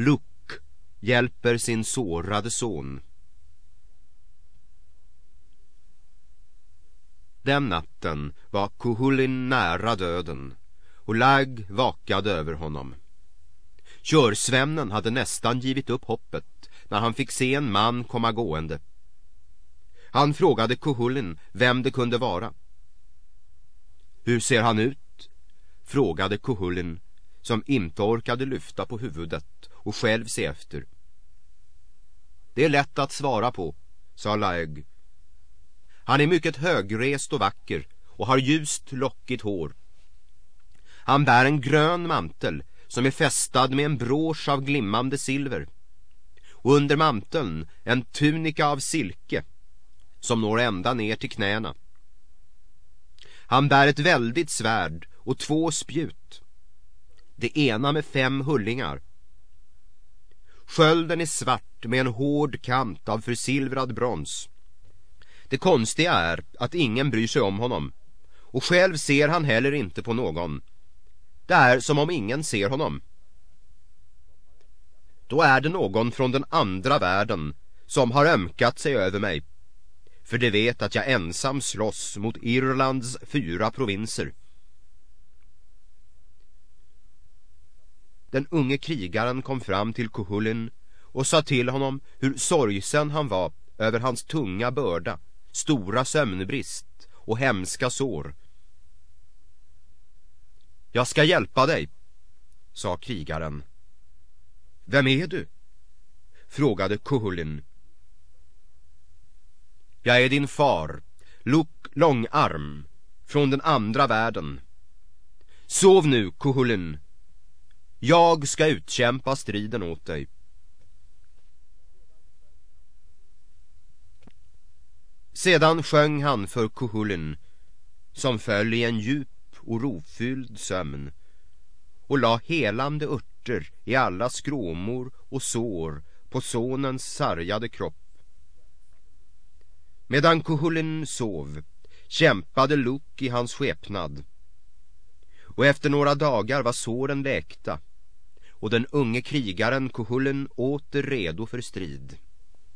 Luck hjälper sin sårade son. Den natten var Kuhulin nära döden och Lag vakade över honom. Körsvämnen hade nästan givit upp hoppet när han fick se en man komma gående. Han frågade Kuhulin vem det kunde vara. Hur ser han ut? frågade Kuhulin som inte orkade lyfta på huvudet och själv se efter. Det är lätt att svara på, sa Laeg. Han är mycket högrest och vacker och har ljust lockigt hår. Han bär en grön mantel som är fästad med en brosch av glimmande silver. Och under manteln en tunika av silke som når ända ner till knäna. Han bär ett väldigt svärd och två spjut. Det ena med fem hullingar. Skölden är svart med en hård kant av försilvrad brons. Det konstiga är att ingen bryr sig om honom och själv ser han heller inte på någon. Det är som om ingen ser honom. Då är det någon från den andra världen som har ömkat sig över mig. För det vet att jag ensam slåss mot Irlands fyra provinser. Den unge krigaren kom fram till Kuhulin och sa till honom hur sorgsen han var över hans tunga börda, stora sömnbrist och hemska sår. Jag ska hjälpa dig, sa krigaren. Vem är du? frågade Kuhulin. Jag är din far, Luk Långarm, från den andra världen. Sov nu, Kuhulin. Jag ska utkämpa striden åt dig. Sedan sjöng han för Kuhulin, som föll i en djup och rofylld sömn och la helande örter i alla skråmor och sår på sonens sargade kropp. Medan Kuhulin sov kämpade Luke i hans skepnad och efter några dagar var såren läkta och den unge krigaren Kuhulin åter redo för strid.